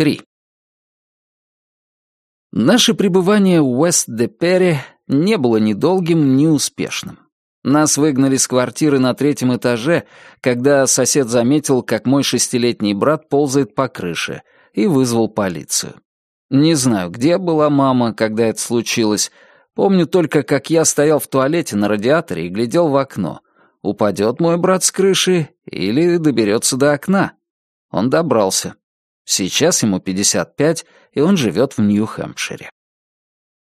3. Наше пребывание в Уэст-де-Перре не было ни долгим, ни успешным. Нас выгнали с квартиры на третьем этаже, когда сосед заметил, как мой шестилетний брат ползает по крыше, и вызвал полицию. Не знаю, где была мама, когда это случилось. Помню только, как я стоял в туалете на радиаторе и глядел в окно. Упадет мой брат с крыши или доберется до окна. Он добрался. Сейчас ему 55, и он живет в Нью-Хэмпшире.